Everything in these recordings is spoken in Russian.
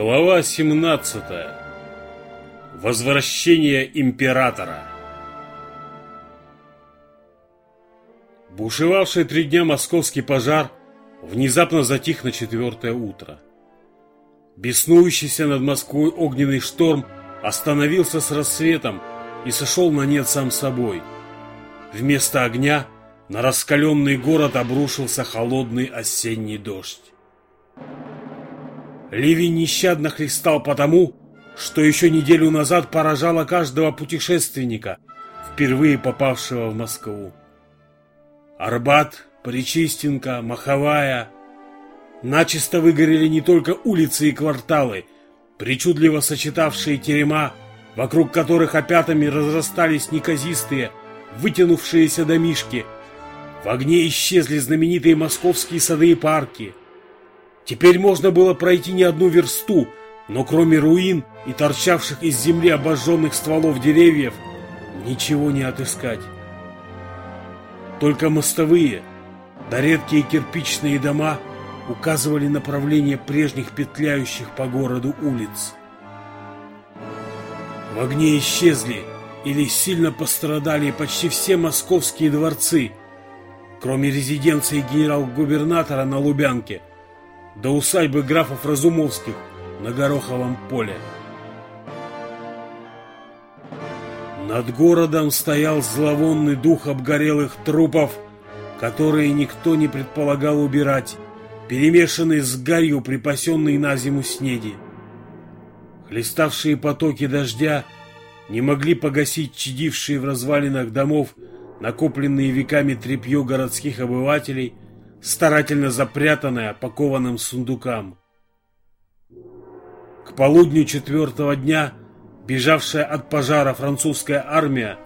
Глава 17. Возвращение императора. Бушевавший три дня московский пожар внезапно затих на четвертое утро. Беснующийся над Москвой огненный шторм остановился с рассветом и сошел на нет сам собой. Вместо огня на раскаленный город обрушился холодный осенний дождь. Ливень нещадно хлестал потому, что еще неделю назад поражало каждого путешественника, впервые попавшего в Москву. Арбат, Причистенко, Маховая. Начисто выгорели не только улицы и кварталы, причудливо сочетавшие терема, вокруг которых опятами разрастались неказистые, вытянувшиеся домишки. В огне исчезли знаменитые московские сады и парки – Теперь можно было пройти не одну версту, но кроме руин и торчавших из земли обожженных стволов деревьев, ничего не отыскать. Только мостовые, да редкие кирпичные дома указывали направление прежних петляющих по городу улиц. В огне исчезли или сильно пострадали почти все московские дворцы, кроме резиденции генерал-губернатора на Лубянке – до усадьбы графов Разумовских на Гороховом поле. Над городом стоял зловонный дух обгорелых трупов, которые никто не предполагал убирать, перемешанный с гарью, припасенной на зиму снеди. Хлеставшие потоки дождя не могли погасить чадившие в развалинах домов накопленные веками тряпье городских обывателей – старательно запрятанная по кованым сундукам. К полудню четвертого дня бежавшая от пожара французская армия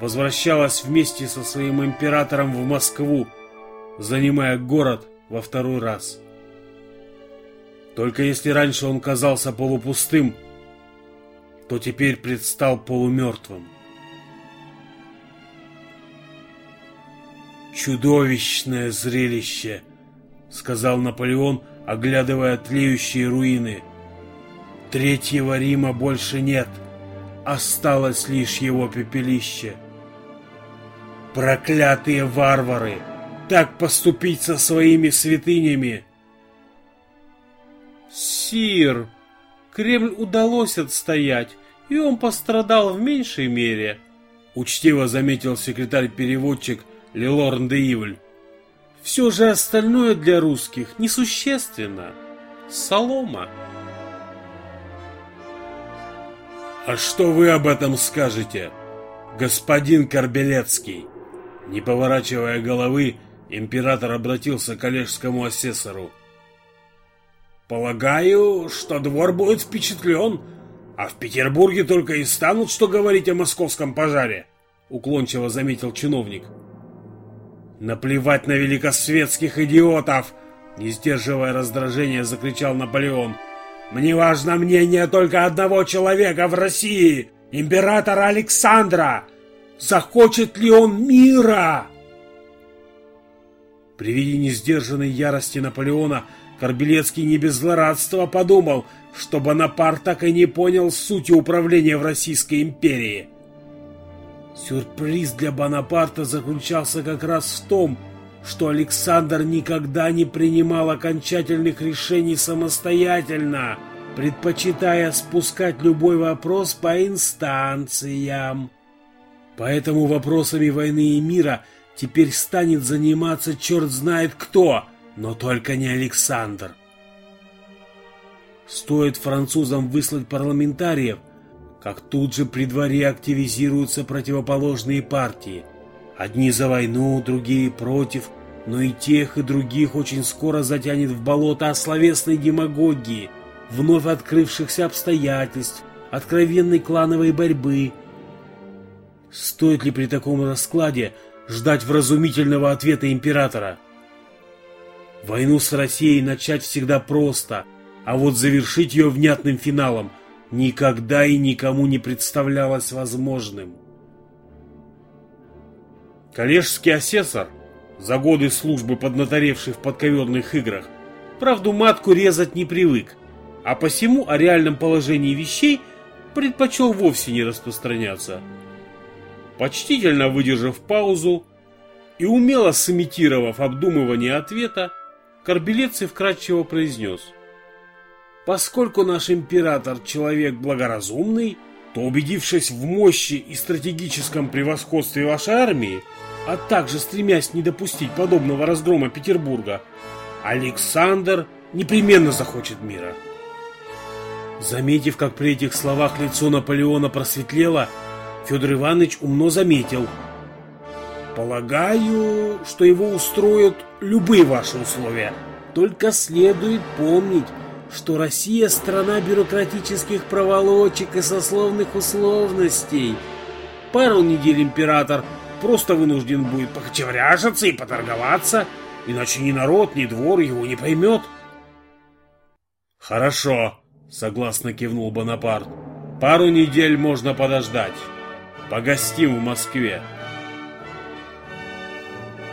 возвращалась вместе со своим императором в Москву, занимая город во второй раз. Только если раньше он казался полупустым, то теперь предстал полумертвым. «Чудовищное зрелище!» — сказал Наполеон, оглядывая тлеющие руины. «Третьего Рима больше нет, осталось лишь его пепелище. Проклятые варвары! Так поступить со своими святынями!» «Сир, Кремль удалось отстоять, и он пострадал в меньшей мере», — учтиво заметил секретарь-переводчик — Лилорн де Ивль. Все же остальное для русских несущественно. Солома. А что вы об этом скажете, господин Корбелецкий? Не поворачивая головы, император обратился к коллежскому асессору. Полагаю, что двор будет впечатлен, а в Петербурге только и станут, что говорить о московском пожаре, уклончиво заметил чиновник. — Наплевать на великосветских идиотов! Не сдерживая раздражения, закричал Наполеон. Мне важно мнение только одного человека в России, императора Александра. Захочет ли он мира? При виде несдержанной ярости Наполеона Корбелецкий не без злорадства подумал, что Бонапарт так и не понял сути управления в Российской империи. Сюрприз для Бонапарта заключался как раз в том, что Александр никогда не принимал окончательных решений самостоятельно, предпочитая спускать любой вопрос по инстанциям. Поэтому вопросами войны и мира теперь станет заниматься черт знает кто, но только не Александр. Стоит французам выслать парламентариев, как тут же при дворе активизируются противоположные партии. Одни за войну, другие против, но и тех, и других очень скоро затянет в болото словесной демагогии, вновь открывшихся обстоятельств, откровенной клановой борьбы. Стоит ли при таком раскладе ждать вразумительного ответа императора? Войну с Россией начать всегда просто, а вот завершить ее внятным финалом никогда и никому не представлялось возможным. Коллежский асессор, за годы службы поднаторевший в подковерных играх, правду матку резать не привык, а посему о реальном положении вещей предпочел вовсе не распространяться. Почтительно выдержав паузу и умело сымитировав обдумывание ответа, Корбелеций вкратчиво произнес. «Поскольку наш император человек благоразумный, то убедившись в мощи и стратегическом превосходстве вашей армии, а также стремясь не допустить подобного разгрома Петербурга, Александр непременно захочет мира». Заметив, как при этих словах лицо Наполеона просветлело, Федор Иванович умно заметил. «Полагаю, что его устроят любые ваши условия. Только следует помнить, что Россия – страна бюрократических проволочек и сословных условностей. Пару недель император просто вынужден будет покочевряжиться и поторговаться, иначе ни народ, ни двор его не поймет». «Хорошо», Согласно кивнул Бонапарт. Пару недель можно подождать. Погостим в Москве.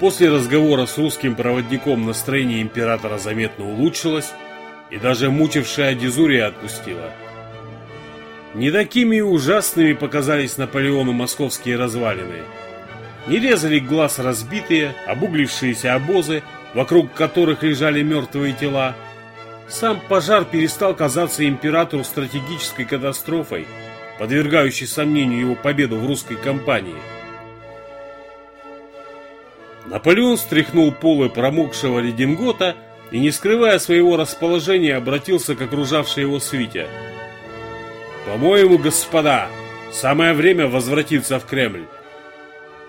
После разговора с русским проводником настроение императора заметно улучшилось, и даже мучившая дезурия отпустила. Не такими ужасными показались Наполеону московские развалины. Не резали глаз разбитые, обуглившиеся обозы, вокруг которых лежали мертвые тела, сам пожар перестал казаться императору стратегической катастрофой, подвергающей сомнению его победу в русской кампании. Наполеон стряхнул полы промокшего редингота и, не скрывая своего расположения, обратился к окружавшей его свите. «По-моему, господа, самое время возвратиться в Кремль.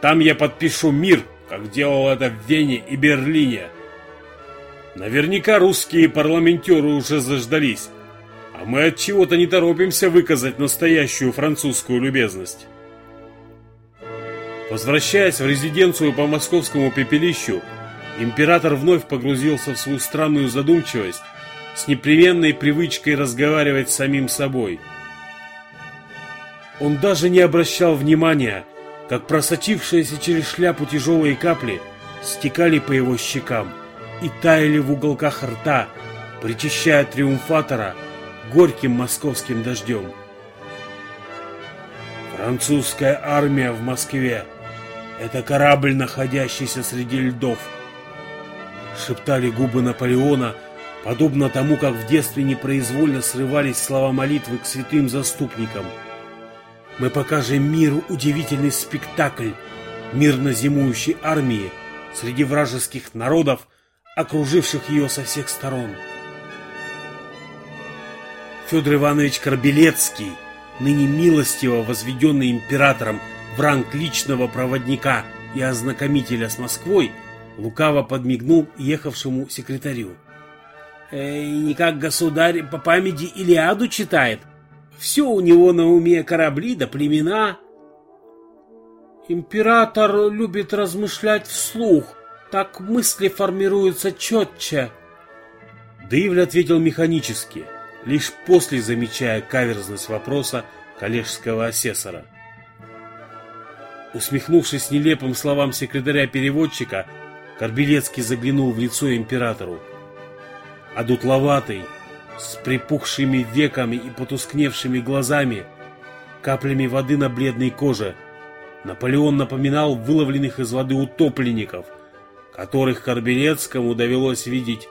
Там я подпишу мир, как делал это в Вене и Берлине, Наверняка русские парламентеры уже заждались, а мы от чего-то не торопимся выказать настоящую французскую любезность. Возвращаясь в резиденцию по московскому пепелищу, император вновь погрузился в свою странную задумчивость с непременной привычкой разговаривать с самим собой. Он даже не обращал внимания, как просочившиеся через шляпу тяжелые капли стекали по его щекам и таяли в уголках рта, причащая триумфатора горьким московским дождем. Французская армия в Москве — это корабль, находящийся среди льдов. Шептали губы Наполеона, подобно тому, как в детстве непроизвольно срывались слова молитвы к святым заступникам. Мы покажем миру удивительный спектакль мирно зимующей армии среди вражеских народов, окруживших ее со всех сторон. Федор Иванович Корбелецкий, ныне милостиво возведенный императором в ранг личного проводника и ознакомителя с Москвой, лукаво подмигнул ехавшему секретарю. «Э, «Не государь по памяти Илиаду читает. Все у него на уме корабли да племена». «Император любит размышлять вслух», так мысли формируются четче. Дывль ответил механически, лишь после замечая каверзность вопроса коллежского асессора. Усмехнувшись нелепым словам секретаря-переводчика, Корбелецкий заглянул в лицо императору. А дутловатый, с припухшими веками и потускневшими глазами, каплями воды на бледной коже, Наполеон напоминал выловленных из воды утопленников, которых Корбелецкому довелось видеть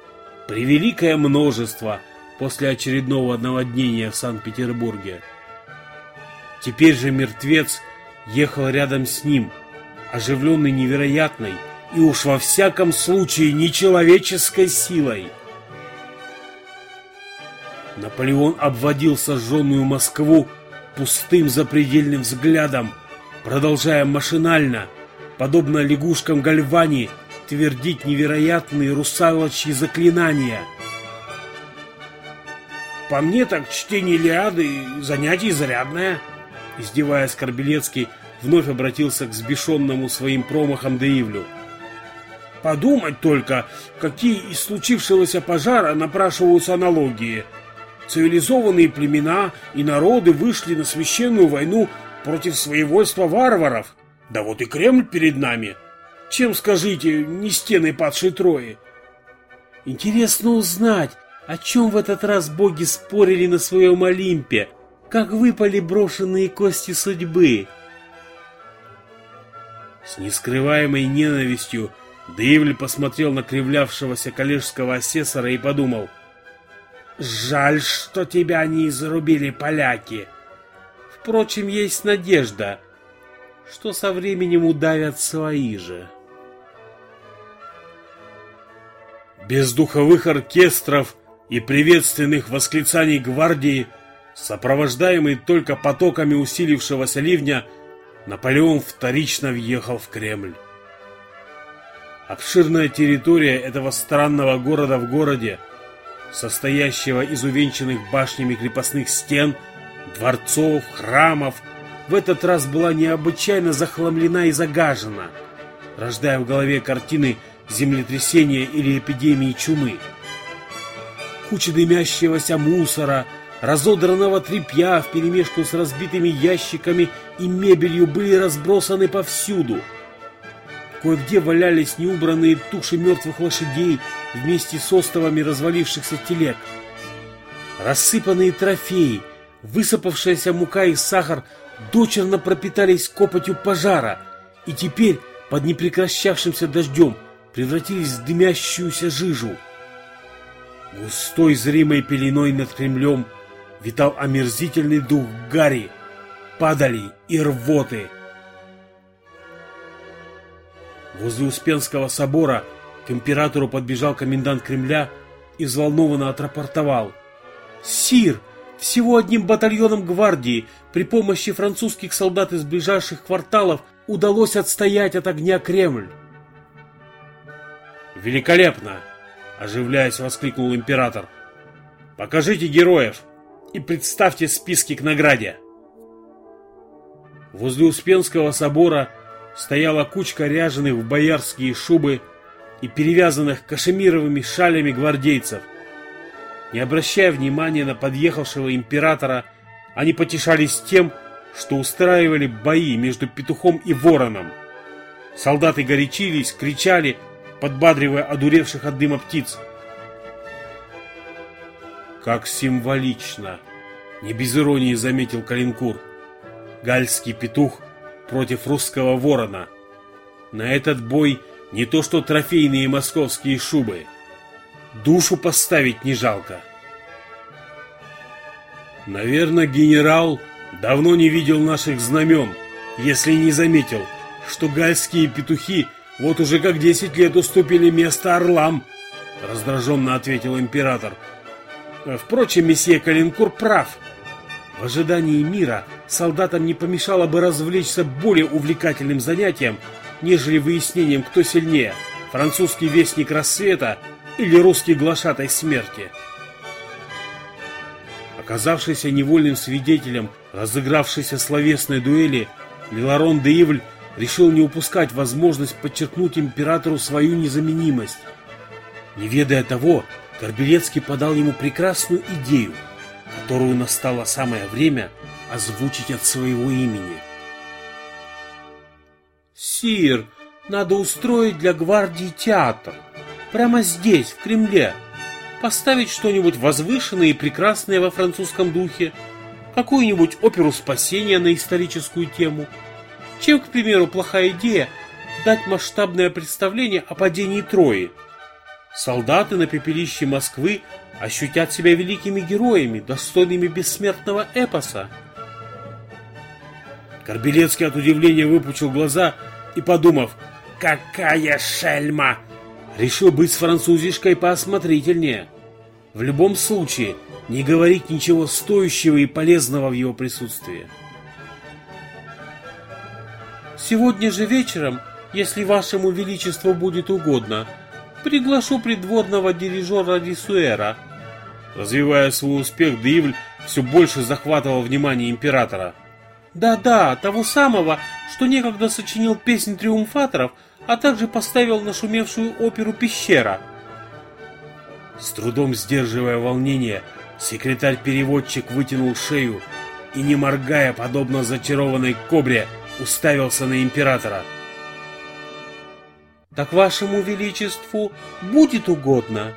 превеликое множество после очередного наводнения в Санкт-Петербурге. Теперь же мертвец ехал рядом с ним, оживленный невероятной и уж во всяком случае нечеловеческой силой. Наполеон обводил сожженную Москву пустым запредельным взглядом, продолжая машинально, подобно лягушкам Гальвани, твердить невероятные русалочьи заклинания. По мне так чтение Илиады занятие изрядное. Издеваясь, Корбелецкий вновь обратился к сбешенному своим промахом Деивлю. Подумать только, какие из случившегося пожара напрашиваются аналогии. Цивилизованные племена и народы вышли на священную войну против своевольства варваров. Да вот и Кремль перед нами – чем, скажите, не стены падшей Трои? Интересно узнать, о чем в этот раз боги спорили на своем Олимпе, как выпали брошенные кости судьбы. С нескрываемой ненавистью Дейвль посмотрел на кривлявшегося коллежского асессора и подумал. «Жаль, что тебя не изрубили поляки. Впрочем, есть надежда, что со временем удавят свои же». Без духовых оркестров и приветственных восклицаний гвардии, сопровождаемый только потоками усилившегося ливня, Наполеон вторично въехал в Кремль. Обширная территория этого странного города в городе, состоящего из увенчанных башнями крепостных стен, дворцов, храмов, в этот раз была необычайно захламлена и загажена, рождая в голове картины землетрясения или эпидемии чумы. Куча дымящегося мусора, разодранного тряпья вперемешку с разбитыми ящиками и мебелью были разбросаны повсюду. Кое-где валялись неубранные туши мертвых лошадей вместе с остовами развалившихся телег. Рассыпанные трофеи, высыпавшаяся мука и сахар дочерно пропитались копотью пожара, и теперь под непрекращавшимся дождем превратились в дымящуюся жижу. Густой зримой пеленой над Кремлем витал омерзительный дух гари, падали и рвоты. Возле Успенского собора к императору подбежал комендант Кремля и взволнованно отрапортовал. «Сир, всего одним батальоном гвардии при помощи французских солдат из ближайших кварталов удалось отстоять от огня Кремль. «Великолепно!» – оживляясь, воскликнул император. «Покажите героев и представьте списки к награде!» Возле Успенского собора стояла кучка ряженых в боярские шубы и перевязанных кашемировыми шалями гвардейцев. Не обращая внимания на подъехавшего императора, они потешались тем, что устраивали бои между петухом и вороном. Солдаты горячились, кричали, подбадривая одуревших от дыма птиц. Как символично, не без иронии заметил Калинкур. Гальский петух против русского ворона. На этот бой не то что трофейные московские шубы. Душу поставить не жалко. Наверное, генерал давно не видел наших знамен, если не заметил, что гальские петухи вот уже как десять лет уступили место орлам, раздраженно ответил император. Впрочем, месье Калинкур прав. В ожидании мира солдатам не помешало бы развлечься более увлекательным занятием, нежели выяснением, кто сильнее, французский вестник рассвета или русский глашатай смерти. Оказавшийся невольным свидетелем разыгравшейся словесной дуэли, Лиларон де Ивль решил не упускать возможность подчеркнуть императору свою незаменимость. Не ведая того, Горбелецкий подал ему прекрасную идею, которую настало самое время озвучить от своего имени. «Сир, надо устроить для гвардии театр. Прямо здесь, в Кремле. Поставить что-нибудь возвышенное и прекрасное во французском духе. Какую-нибудь оперу спасения на историческую тему – чем, к примеру, плохая идея дать масштабное представление о падении Трои. Солдаты на пепелище Москвы ощутят себя великими героями, достойными бессмертного эпоса. Корбелецкий от удивления выпучил глаза и, подумав, «Какая шельма!» решил быть с французишкой поосмотрительнее. В любом случае, не говорить ничего стоящего и полезного в его присутствии. Сегодня же вечером, если вашему величеству будет угодно, приглашу придворного дирижера Рисуэра. Развивая свой успех, Деивль все больше захватывал внимание императора. Да-да, того самого, что некогда сочинил песнь триумфаторов, а также поставил нашумевшую оперу «Пещера». С трудом сдерживая волнение, секретарь-переводчик вытянул шею и, не моргая, подобно зачарованной кобре, уставился на императора. «Так вашему величеству будет угодно?»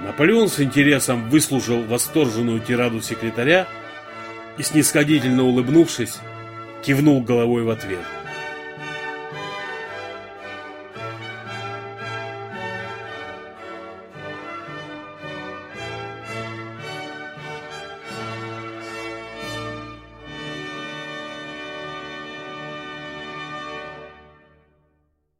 Наполеон с интересом выслушал восторженную тираду секретаря и, снисходительно улыбнувшись, кивнул головой в ответ.